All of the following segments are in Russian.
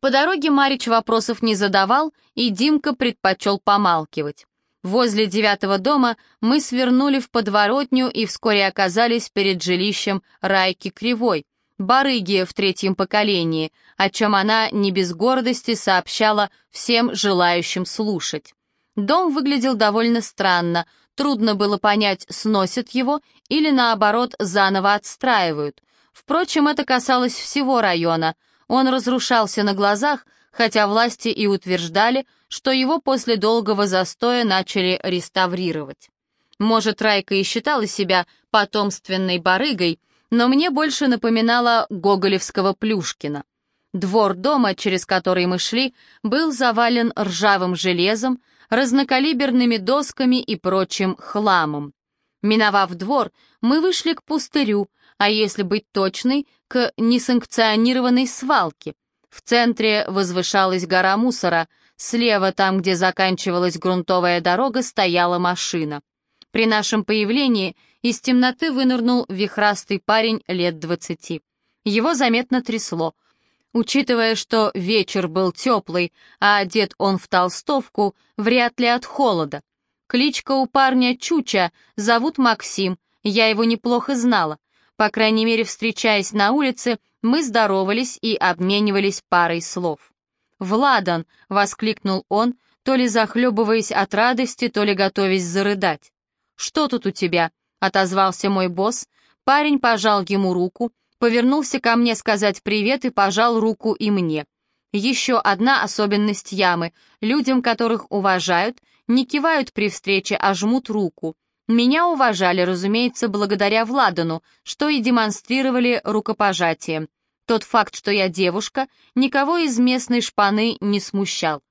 По дороге Марич вопросов не задавал, и Димка предпочел помалкивать. Возле девятого дома мы свернули в подворотню и вскоре оказались перед жилищем Райки Кривой, барыги в третьем поколении, о чем она не без гордости сообщала всем желающим слушать. Дом выглядел довольно странно, трудно было понять, сносят его или, наоборот, заново отстраивают. Впрочем, это касалось всего района. Он разрушался на глазах, хотя власти и утверждали, что его после долгого застоя начали реставрировать. Может, Райка и считала себя потомственной барыгой, но мне больше напоминала гоголевского Плюшкина. Двор дома, через который мы шли, был завален ржавым железом, разнокалиберными досками и прочим хламом. Миновав двор, мы вышли к пустырю, а если быть точной, к несанкционированной свалке. В центре возвышалась гора мусора, слева, там, где заканчивалась грунтовая дорога, стояла машина. При нашем появлении из темноты вынырнул вихрастый парень лет двадцати. Его заметно трясло. Учитывая, что вечер был теплый, а одет он в толстовку, вряд ли от холода. Кличка у парня Чуча, зовут Максим, я его неплохо знала. По крайней мере, встречаясь на улице, мы здоровались и обменивались парой слов. «Владан!» — воскликнул он, то ли захлебываясь от радости, то ли готовясь зарыдать. «Что тут у тебя?» — отозвался мой босс. Парень пожал ему руку, повернулся ко мне сказать привет и пожал руку и мне. Еще одна особенность ямы. Людям, которых уважают, не кивают при встрече, а жмут руку. Меня уважали, разумеется, благодаря Владану, что и демонстрировали рукопожатием. Тот факт, что я девушка, никого из местной шпаны не смущал.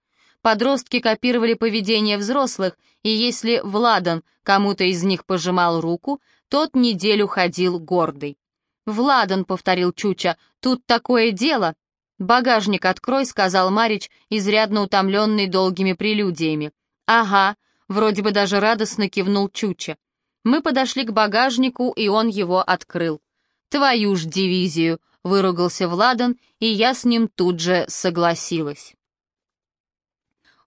Подростки копировали поведение взрослых, и если Владан кому-то из них пожимал руку, тот неделю ходил гордый. «Владан», — повторил Чуча, — «тут такое дело». «Багажник открой», — сказал Марич, изрядно утомленный долгими прелюдиями. «Ага», Вроде бы даже радостно кивнул Чуча. Мы подошли к багажнику, и он его открыл. «Твою ж дивизию!» — выругался Владан, и я с ним тут же согласилась.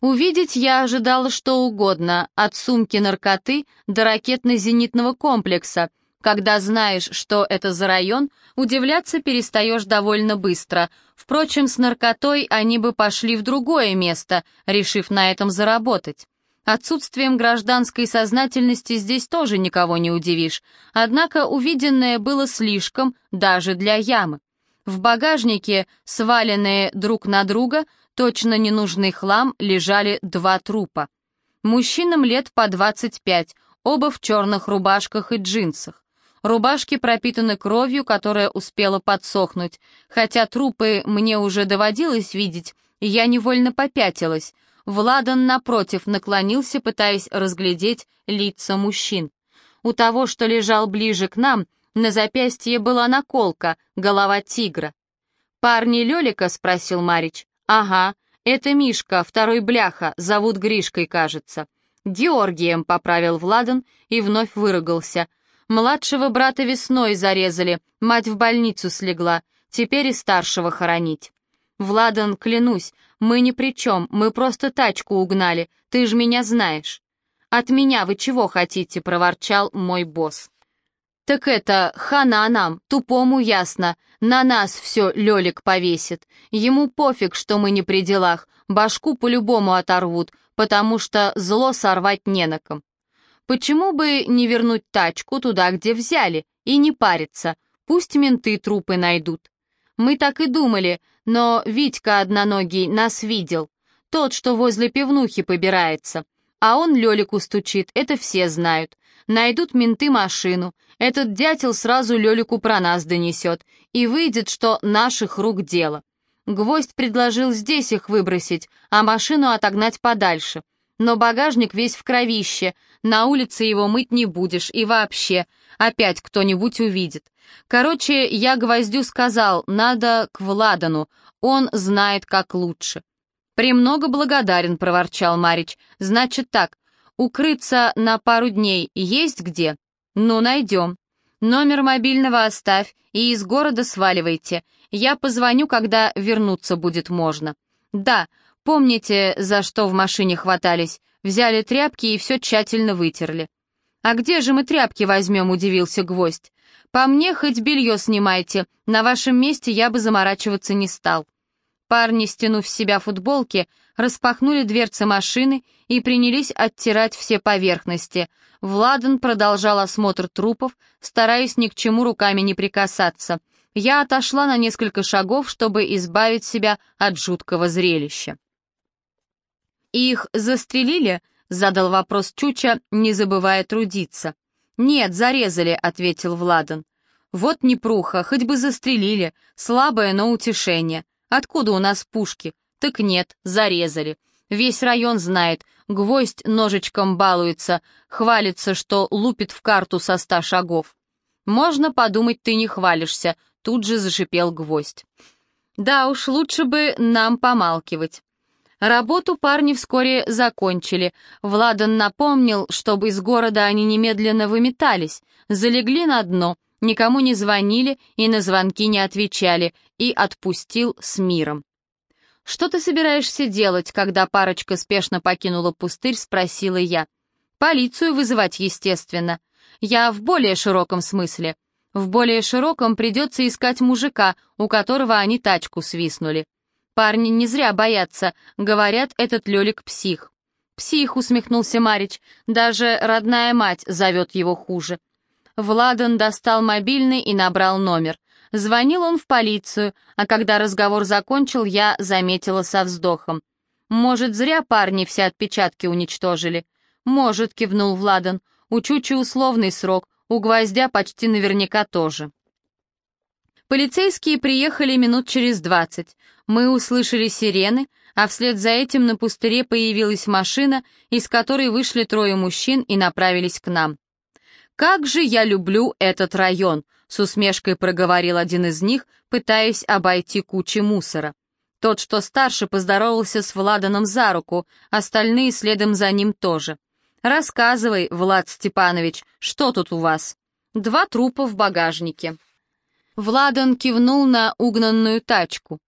Увидеть я ожидала что угодно, от сумки наркоты до ракетно-зенитного комплекса. Когда знаешь, что это за район, удивляться перестаешь довольно быстро. Впрочем, с наркотой они бы пошли в другое место, решив на этом заработать. Отсутствием гражданской сознательности здесь тоже никого не удивишь, однако увиденное было слишком даже для ямы. В багажнике, сваленные друг на друга, точно ненужный хлам, лежали два трупа. Мужчинам лет по 25, оба в черных рубашках и джинсах. Рубашки пропитаны кровью, которая успела подсохнуть. Хотя трупы мне уже доводилось видеть, я невольно попятилась — Владан, напротив, наклонился, пытаясь разглядеть лица мужчин. У того, что лежал ближе к нам, на запястье была наколка, голова тигра. «Парни Лелика?» — спросил Марич. «Ага, это Мишка, второй бляха, зовут Гришкой, кажется». «Георгием», — поправил Владан и вновь выругался. «Младшего брата весной зарезали, мать в больницу слегла, теперь и старшего хоронить». «Владан, клянусь, мы ни при чем, мы просто тачку угнали, ты ж меня знаешь». «От меня вы чего хотите?» — проворчал мой босс. «Так это, хана нам, тупому ясно, на нас все Лелик повесит. Ему пофиг, что мы не при делах, башку по-любому оторвут, потому что зло сорвать не на ком. Почему бы не вернуть тачку туда, где взяли, и не париться, пусть менты трупы найдут. Мы так и думали, но Витька одноногий нас видел. Тот, что возле пивнухи побирается. А он Лёлику стучит, это все знают. Найдут менты машину. Этот дятел сразу Лёлику про нас донесет. И выйдет, что наших рук дело. Гвоздь предложил здесь их выбросить, а машину отогнать подальше. Но багажник весь в кровище, на улице его мыть не будешь, и вообще, опять кто-нибудь увидит. Короче, я Гвоздю сказал, надо к Владану, он знает, как лучше. «Премного благодарен», — проворчал Марич. «Значит так, укрыться на пару дней есть где?» «Ну, найдем. Номер мобильного оставь и из города сваливайте. Я позвоню, когда вернуться будет можно. Да, помните, за что в машине хватались? Взяли тряпки и все тщательно вытерли. «А где же мы тряпки возьмем?» — удивился гвоздь. «По мне хоть белье снимайте, на вашем месте я бы заморачиваться не стал». Парни, стянув с себя футболки, распахнули дверцы машины и принялись оттирать все поверхности. Владан продолжал осмотр трупов, стараясь ни к чему руками не прикасаться. Я отошла на несколько шагов, чтобы избавить себя от жуткого зрелища. «Их застрелили?» — задал вопрос Чуча, не забывая трудиться. «Нет, зарезали», — ответил Владан. «Вот непруха, хоть бы застрелили, слабое, но утешение. Откуда у нас пушки? Так нет, зарезали. Весь район знает, гвоздь ножичком балуется, хвалится, что лупит в карту со ста шагов. Можно подумать, ты не хвалишься, тут же зашипел гвоздь. Да уж, лучше бы нам помалкивать. Работу парни вскоре закончили. Владан напомнил, чтобы из города они немедленно выметались, залегли на дно — никому не звонили и на звонки не отвечали, и отпустил с миром. «Что ты собираешься делать, когда парочка спешно покинула пустырь?» — спросила я. «Полицию вызывать, естественно. Я в более широком смысле. В более широком придется искать мужика, у которого они тачку свистнули. Парни не зря боятся, говорят, этот Лёлик псих». «Псих», — усмехнулся Марич, — «даже родная мать зовет его хуже. Владан достал мобильный и набрал номер. Звонил он в полицию, а когда разговор закончил, я заметила со вздохом. «Может, зря парни все отпечатки уничтожили?» «Может», — кивнул Владан. «У Чучи условный срок, у Гвоздя почти наверняка тоже». Полицейские приехали минут через двадцать. Мы услышали сирены, а вслед за этим на пустыре появилась машина, из которой вышли трое мужчин и направились к нам. «Как же я люблю этот район!» — с усмешкой проговорил один из них, пытаясь обойти кучи мусора. Тот, что старше, поздоровался с Владаном за руку, остальные следом за ним тоже. «Рассказывай, Влад Степанович, что тут у вас?» «Два трупа в багажнике». Владан кивнул на угнанную тачку.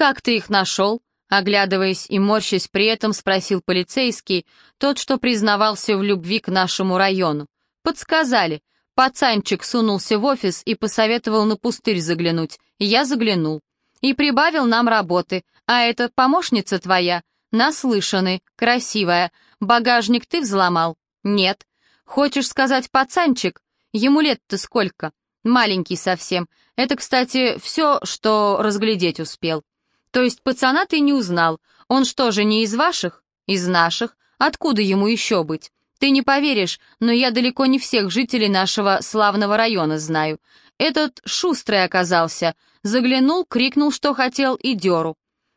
«Как ты их нашел?» Оглядываясь и морщась при этом, спросил полицейский, тот, что признавался в любви к нашему району. Подсказали. Пацанчик сунулся в офис и посоветовал на пустырь заглянуть. Я заглянул. И прибавил нам работы. А это помощница твоя? Наслышаны, красивая. Багажник ты взломал? Нет. Хочешь сказать пацанчик? Ему лет-то сколько? Маленький совсем. Это, кстати, все, что разглядеть успел. То есть пацана ты не узнал. Он что же, не из ваших? Из наших. Откуда ему еще быть? Ты не поверишь, но я далеко не всех жителей нашего славного района знаю. Этот шустрый оказался. Заглянул, крикнул, что хотел, и деру.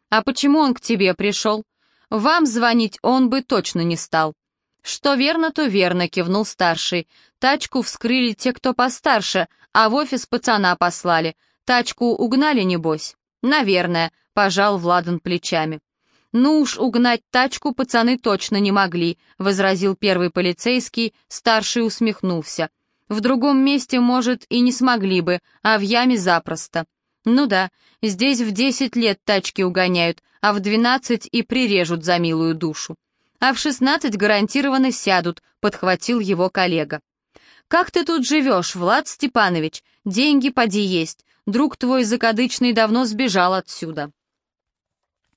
А почему он к тебе пришел? Вам звонить он бы точно не стал. Что верно, то верно, кивнул старший. Тачку вскрыли те, кто постарше, а в офис пацана послали. Тачку угнали, небось? Наверное, пожал Владан плечами. «Ну уж угнать тачку пацаны точно не могли», — возразил первый полицейский, старший усмехнулся. «В другом месте, может, и не смогли бы, а в яме запросто». «Ну да, здесь в десять лет тачки угоняют, а в двенадцать и прирежут за милую душу. А в шестнадцать гарантированно сядут», — подхватил его коллега. «Как ты тут живешь, Влад Степанович? Деньги поди есть. Друг твой закадычный давно сбежал отсюда».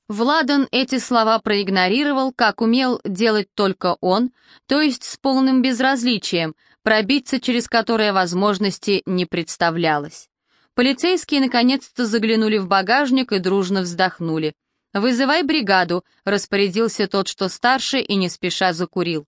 Владан эти слова проигнорировал, как умел делать только он, то есть с полным безразличием, пробиться через которое возможности не представлялось. Полицейские наконец-то заглянули в багажник и дружно вздохнули. «Вызывай бригаду», — распорядился тот, что старше, и не спеша закурил.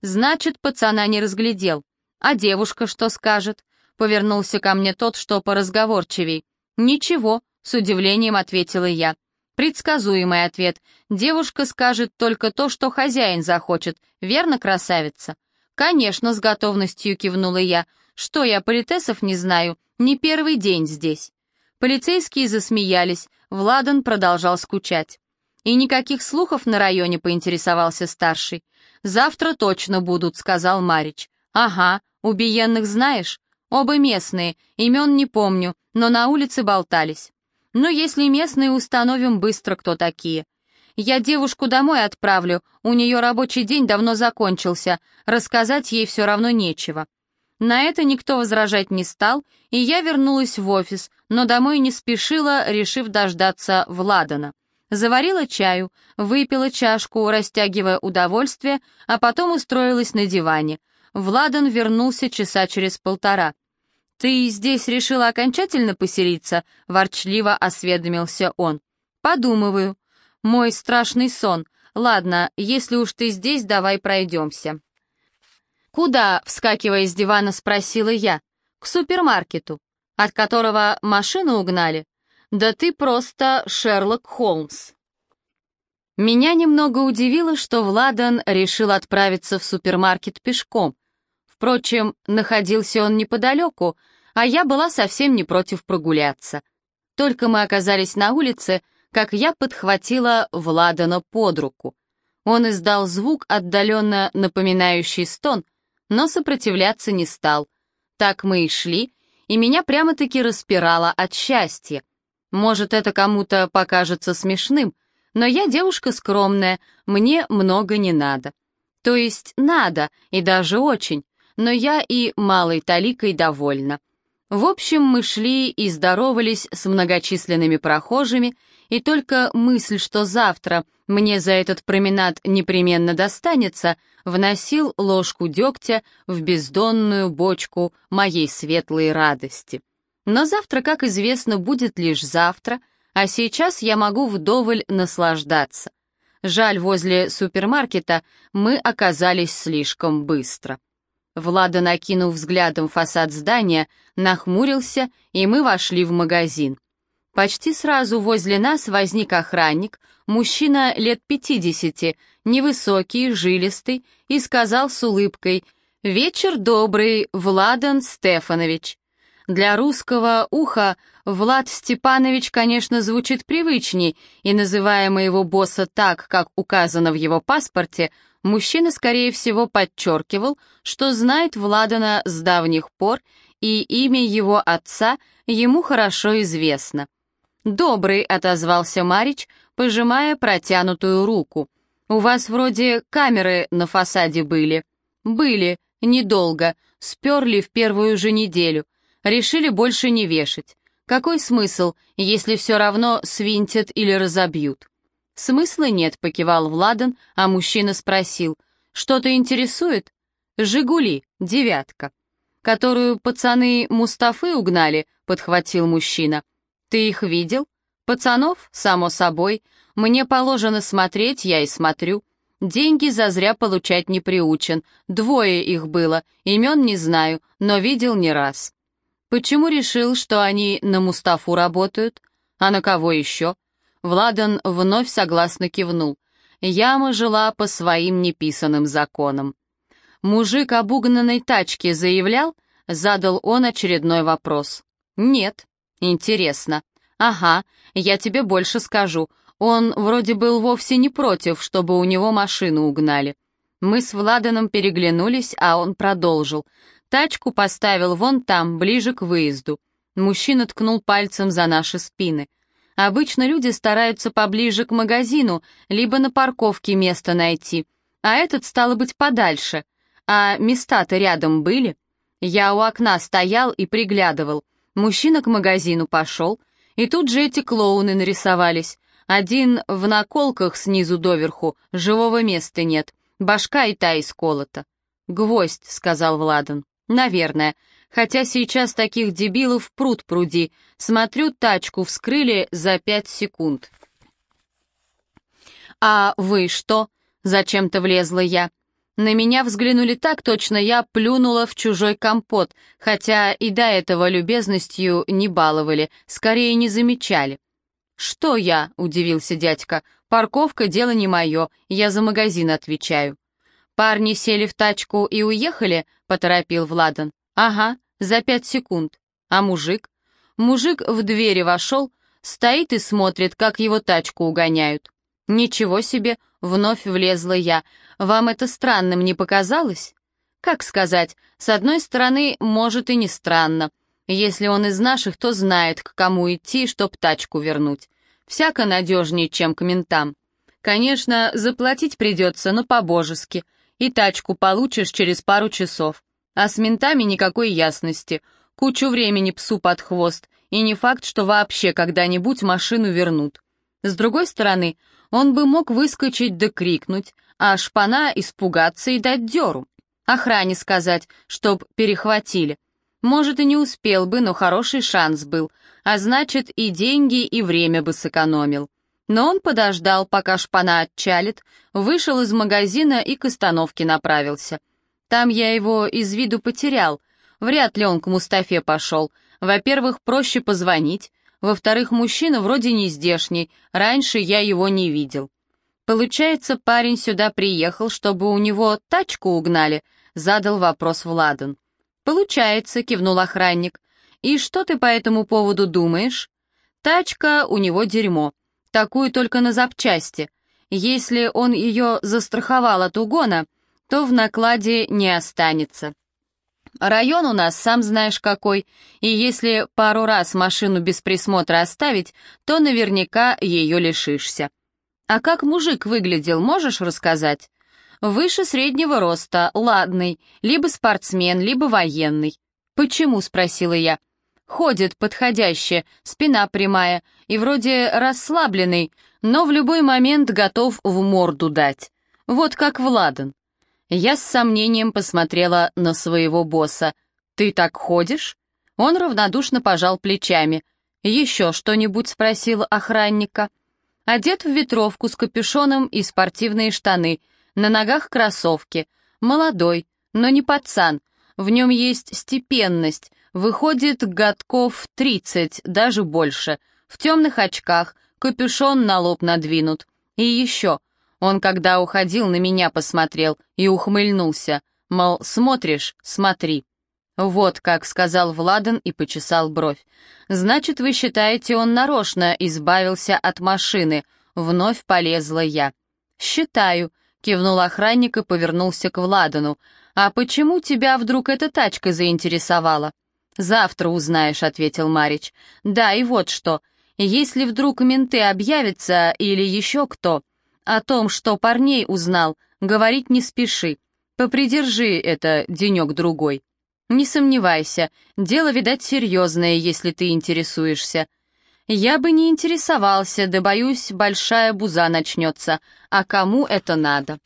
«Значит, пацана не разглядел. А девушка что скажет?» — повернулся ко мне тот, что поразговорчивей. «Ничего», — с удивлением ответила я. Предсказуемый ответ. Девушка скажет только то, что хозяин захочет. Верно, красавица? Конечно, с готовностью кивнула я. Что я политесов не знаю? Не первый день здесь. Полицейские засмеялись. Владан продолжал скучать. «И никаких слухов на районе», — поинтересовался старший. «Завтра точно будут», — сказал Марич. «Ага, убиенных знаешь? Оба местные, имен не помню, но на улице болтались. Но если местные установим быстро, кто такие. Я девушку домой отправлю, у нее рабочий день давно закончился, рассказать ей все равно нечего. На это никто возражать не стал, и я вернулась в офис, но домой не спешила, решив дождаться Владана. Заварила чаю, выпила чашку, растягивая удовольствие, а потом устроилась на диване. Владан вернулся часа через полтора. «Ты здесь решила окончательно поселиться?» — ворчливо осведомился он. «Подумываю. Мой страшный сон. Ладно, если уж ты здесь, давай пройдемся». «Куда?» — вскакивая с дивана, спросила я. «К супермаркету, от которого машину угнали. Да ты просто Шерлок Холмс». Меня немного удивило, что Владан решил отправиться в супермаркет пешком. Впрочем, находился он неподалеку, а я была совсем не против прогуляться. Только мы оказались на улице, как я подхватила Владана под руку. Он издал звук, отдаленно напоминающий стон, но сопротивляться не стал. Так мы и шли, и меня прямо-таки распирало от счастья. Может, это кому-то покажется смешным, но я девушка скромная, мне много не надо. То есть надо, и даже очень, но я и малой таликой довольна. В общем, мы шли и здоровались с многочисленными прохожими, и только мысль, что завтра мне за этот променад непременно достанется, вносил ложку дегтя в бездонную бочку моей светлой радости. Но завтра, как известно, будет лишь завтра, а сейчас я могу вдоволь наслаждаться. Жаль, возле супермаркета мы оказались слишком быстро. Влада, накинув взглядом фасад здания, нахмурился, и мы вошли в магазин. Почти сразу возле нас возник охранник, мужчина лет пятидесяти, невысокий, жилистый, и сказал с улыбкой «Вечер добрый, Владан Стефанович». Для русского уха Влад Степанович, конечно, звучит привычней, и называя моего босса так, как указано в его паспорте, мужчина, скорее всего, подчеркивал, что знает Владана с давних пор, и имя его отца ему хорошо известно. «Добрый», — отозвался Марич, пожимая протянутую руку. «У вас вроде камеры на фасаде были». «Были, недолго, сперли в первую же неделю. Решили больше не вешать. Какой смысл, если все равно свинтят или разобьют?» «Смысла нет», — покивал Владан, а мужчина спросил. «Что-то интересует?» «Жигули, девятка». «Которую пацаны Мустафы угнали», — подхватил мужчина. «Ты их видел?» «Пацанов, само собой. Мне положено смотреть, я и смотрю. Деньги зазря получать не приучен. Двое их было, имен не знаю, но видел не раз». «Почему решил, что они на Мустафу работают? А на кого еще?» Владан вновь согласно кивнул. Яма жила по своим неписанным законам. «Мужик обугнанной тачки заявлял?» — задал он очередной вопрос. «Нет». «Интересно». «Ага, я тебе больше скажу. Он вроде был вовсе не против, чтобы у него машину угнали». Мы с Владаном переглянулись, а он продолжил. Тачку поставил вон там, ближе к выезду. Мужчина ткнул пальцем за наши спины. Обычно люди стараются поближе к магазину, либо на парковке место найти, а этот, стало быть, подальше. А места-то рядом были. Я у окна стоял и приглядывал. Мужчина к магазину пошел, и тут же эти клоуны нарисовались. Один в наколках снизу доверху, живого места нет, башка и та исколота. «Гвоздь», — сказал Владан. «Наверное. Хотя сейчас таких дебилов пруд пруди. Смотрю, тачку вскрыли за пять секунд. «А вы что?» — зачем-то влезла я. На меня взглянули так точно, я плюнула в чужой компот, хотя и до этого любезностью не баловали, скорее не замечали. «Что я?» — удивился дядька. «Парковка — дело не мое, я за магазин отвечаю». «Парни сели в тачку и уехали?» — поторопил Владан. «Ага, за пять секунд. А мужик?» Мужик в двери вошел, стоит и смотрит, как его тачку угоняют. «Ничего себе!» — вновь влезла я. «Вам это странным не показалось?» «Как сказать, с одной стороны, может и не странно. Если он из наших, то знает, к кому идти, чтоб тачку вернуть. Всяко надежнее, чем к ментам. Конечно, заплатить придется, но по-божески. И тачку получишь через пару часов. А с ментами никакой ясности. Кучу времени псу под хвост. И не факт, что вообще когда-нибудь машину вернут. С другой стороны, он бы мог выскочить да крикнуть, а шпана испугаться и дать дёру. Охране сказать, чтоб перехватили. Может, и не успел бы, но хороший шанс был, а значит, и деньги, и время бы сэкономил. Но он подождал, пока шпана отчалит, вышел из магазина и к остановке направился. Там я его из виду потерял. Вряд ли он к Мустафе пошел. Во-первых, проще позвонить. Во-вторых, мужчина вроде не здешний, раньше я его не видел. Получается, парень сюда приехал, чтобы у него тачку угнали, задал вопрос Владан. Получается, кивнул охранник. И что ты по этому поводу думаешь? Тачка у него дерьмо. Такую только на запчасти. Если он ее застраховал от угона, то в накладе не останется. Район у нас, сам знаешь какой, и если пару раз машину без присмотра оставить, то наверняка ее лишишься. А как мужик выглядел, можешь рассказать? Выше среднего роста, ладный, либо спортсмен, либо военный. Почему, спросила я. Ходит подходяще, спина прямая и вроде расслабленный, но в любой момент готов в морду дать. Вот как Владан. Я с сомнением посмотрела на своего босса. «Ты так ходишь?» Он равнодушно пожал плечами. «Еще что-нибудь?» — спросил охранника. Одет в ветровку с капюшоном и спортивные штаны, на ногах кроссовки. Молодой, но не пацан. В нем есть степенность, Выходит, годков тридцать, даже больше. В темных очках, капюшон на лоб надвинут. И еще, он когда уходил, на меня посмотрел и ухмыльнулся. Мол, смотришь, смотри. «Вот как», — сказал Владан и почесал бровь. «Значит, вы считаете, он нарочно избавился от машины?» Вновь полезла я. «Считаю», — кивнул охранник и повернулся к Владану. «А почему тебя вдруг эта тачка заинтересовала?» «Завтра узнаешь», — ответил Марич. «Да, и вот что. Если вдруг менты объявятся или еще кто, о том, что парней узнал, говорить не спеши. Попридержи это денек-другой. Не сомневайся, дело, видать, серьезное, если ты интересуешься. Я бы не интересовался, да, боюсь, большая буза начнется. А кому это надо?»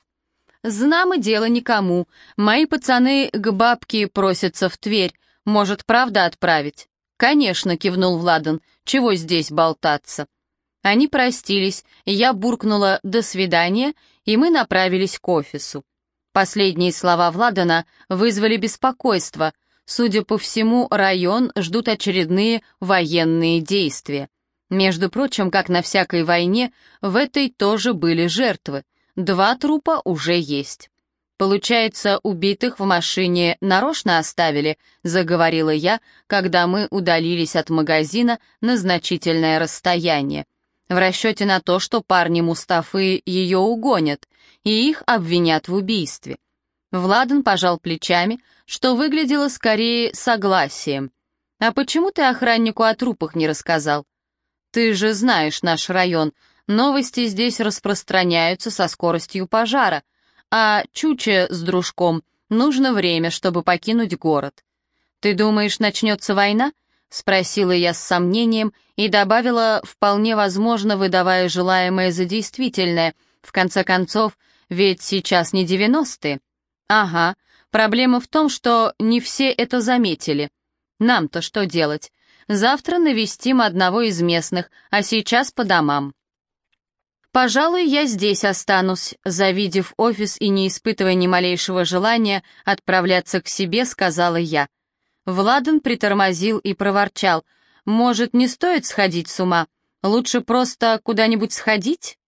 «Знамо дело никому. Мои пацаны к бабке просятся в Тверь, может, правда отправить?» «Конечно», — кивнул Владан, — «чего здесь болтаться?» Они простились, я буркнула «до свидания», и мы направились к офису. Последние слова Владана вызвали беспокойство. Судя по всему, район ждут очередные военные действия. Между прочим, как на всякой войне, в этой тоже были жертвы. Два трупа уже есть. «Получается, убитых в машине нарочно оставили», — заговорила я, когда мы удалились от магазина на значительное расстояние. В расчете на то, что парни Мустафы ее угонят, и их обвинят в убийстве. Владан пожал плечами, что выглядело скорее согласием. «А почему ты охраннику о трупах не рассказал?» «Ты же знаешь наш район. Новости здесь распространяются со скоростью пожара», а Чуче с дружком нужно время, чтобы покинуть город. «Ты думаешь, начнется война?» — спросила я с сомнением и добавила, вполне возможно, выдавая желаемое за действительное. В конце концов, ведь сейчас не девяностые. Ага, проблема в том, что не все это заметили. Нам-то что делать? Завтра навестим одного из местных, а сейчас по домам. «Пожалуй, я здесь останусь», — завидев офис и не испытывая ни малейшего желания отправляться к себе, сказала я. Владан притормозил и проворчал. «Может, не стоит сходить с ума? Лучше просто куда-нибудь сходить?»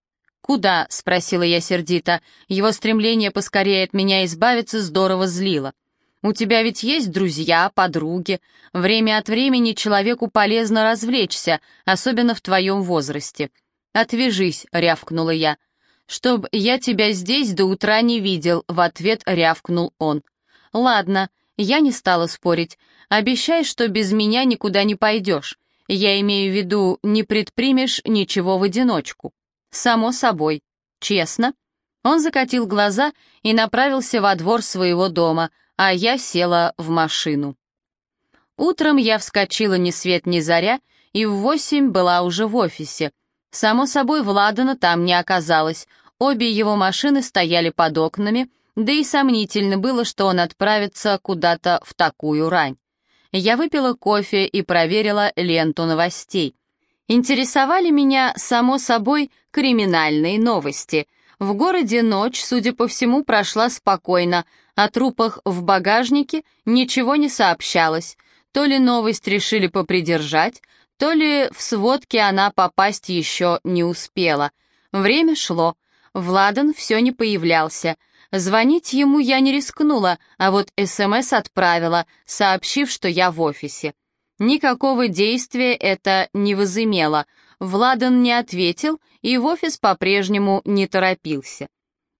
«Куда?» — спросила я сердито. Его стремление поскорее от меня избавиться здорово злило. «У тебя ведь есть друзья, подруги. Время от времени человеку полезно развлечься, особенно в твоем возрасте. «Отвяжись», — рявкнула я. «Чтоб я тебя здесь до утра не видел», — в ответ рявкнул он. «Ладно», — я не стала спорить. Обещай, что без меня никуда не пойдешь. Я имею в виду, не предпримешь ничего в одиночку. Само собой. Честно?» Он закатил глаза и направился во двор своего дома, а я села в машину. Утром я вскочила ни свет ни заря и в восемь была уже в офисе. Само собой, Владана там не оказалось, обе его машины стояли под окнами, да и сомнительно было, что он отправится куда-то в такую рань. Я выпила кофе и проверила ленту новостей. Интересовали меня, само собой, криминальные новости. В городе ночь, судя по всему, прошла спокойно, о трупах в багажнике ничего не сообщалось, то ли новость решили попридержать, то ли в сводке она попасть еще не успела. Время шло. Владан все не появлялся. Звонить ему я не рискнула, а вот СМС отправила, сообщив, что я в офисе. Никакого действия это не возымело. Владан не ответил и в офис по-прежнему не торопился.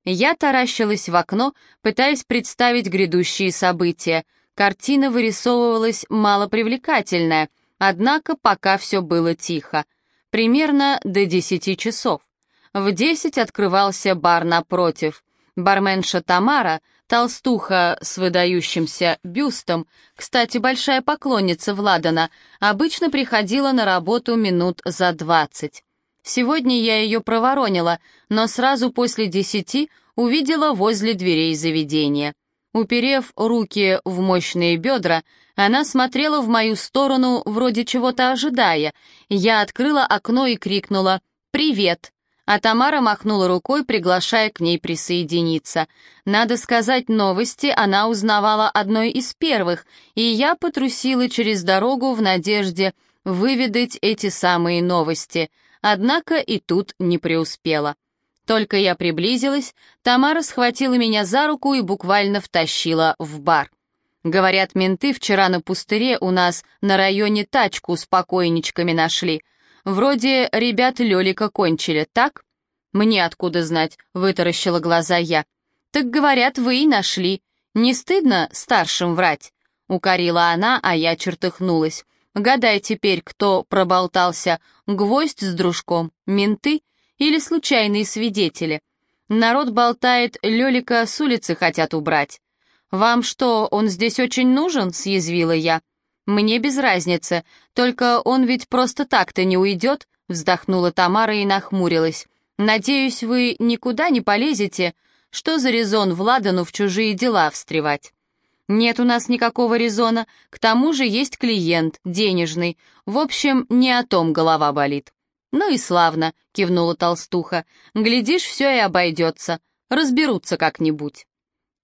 Я таращилась в окно, пытаясь представить грядущие события — Картина вырисовывалась малопривлекательная, однако пока все было тихо. Примерно до десяти часов. В десять открывался бар напротив. Барменша Тамара, толстуха с выдающимся бюстом, кстати, большая поклонница Владана, обычно приходила на работу минут за двадцать. Сегодня я ее проворонила, но сразу после десяти увидела возле дверей заведения. Уперев руки в мощные бедра, она смотрела в мою сторону, вроде чего-то ожидая. Я открыла окно и крикнула «Привет!», а Тамара махнула рукой, приглашая к ней присоединиться. Надо сказать, новости она узнавала одной из первых, и я потрусила через дорогу в надежде выведать эти самые новости, однако и тут не преуспела. Только я приблизилась, Тамара схватила меня за руку и буквально втащила в бар. Говорят, менты вчера на пустыре у нас на районе тачку с покойничками нашли. Вроде ребят Лёлика кончили, так? Мне откуда знать, вытаращила глаза я. Так говорят, вы и нашли. Не стыдно старшим врать? Укорила она, а я чертыхнулась. Гадай теперь, кто проболтался, гвоздь с дружком, менты или случайные свидетели. Народ болтает, Лёлика с улицы хотят убрать. «Вам что, он здесь очень нужен?» — съязвила я. «Мне без разницы, только он ведь просто так-то не уйдет», — вздохнула Тамара и нахмурилась. «Надеюсь, вы никуда не полезете? Что за резон Владану в чужие дела встревать?» «Нет у нас никакого резона, к тому же есть клиент, денежный. В общем, не о том голова болит». «Ну и славно», — кивнула толстуха. «Глядишь, все и обойдется. Разберутся как-нибудь».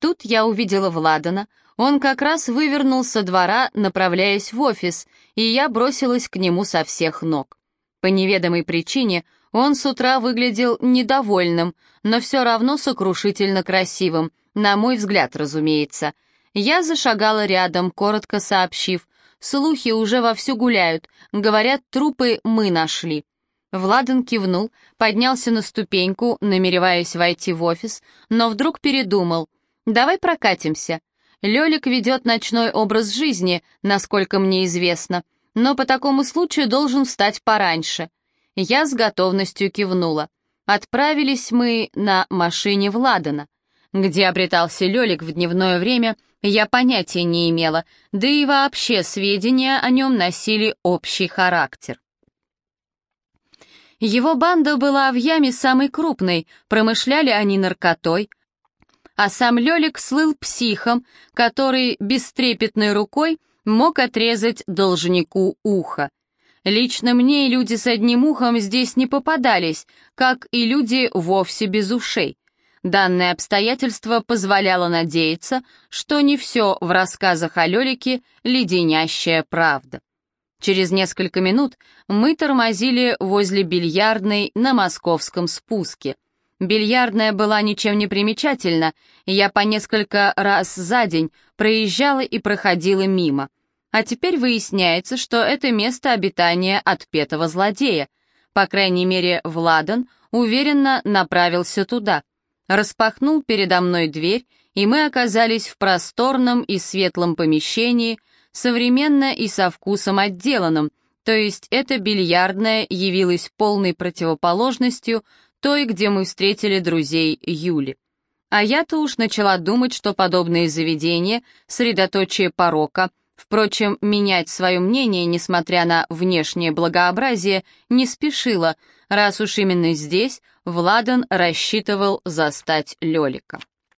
Тут я увидела Владана. Он как раз вывернул со двора, направляясь в офис, и я бросилась к нему со всех ног. По неведомой причине он с утра выглядел недовольным, но все равно сокрушительно красивым, на мой взгляд, разумеется. Я зашагала рядом, коротко сообщив. Слухи уже вовсю гуляют, говорят, трупы мы нашли. Владан кивнул, поднялся на ступеньку, намереваясь войти в офис, но вдруг передумал. «Давай прокатимся. Лёлик ведет ночной образ жизни, насколько мне известно, но по такому случаю должен встать пораньше». Я с готовностью кивнула. Отправились мы на машине Владана. Где обретался Лёлик в дневное время, я понятия не имела, да и вообще сведения о нем носили общий характер. Его банда была в яме самой крупной, промышляли они наркотой, а сам Лёлик слыл психом, который бестрепетной рукой мог отрезать должнику ухо. Лично мне люди с одним ухом здесь не попадались, как и люди вовсе без ушей. Данное обстоятельство позволяло надеяться, что не все в рассказах о Лёлике леденящая правда. Через несколько минут мы тормозили возле бильярдной на московском спуске. Бильярдная была ничем не примечательна, я по несколько раз за день проезжала и проходила мимо. А теперь выясняется, что это место обитания отпетого злодея. По крайней мере, Владан уверенно направился туда. Распахнул передо мной дверь, и мы оказались в просторном и светлом помещении современно и со вкусом отделанным, то есть эта бильярдная явилась полной противоположностью той, где мы встретили друзей Юли. А я-то уж начала думать, что подобные заведения — средоточие порока. Впрочем, менять свое мнение, несмотря на внешнее благообразие, не спешила, раз уж именно здесь Владан рассчитывал застать Лёлика.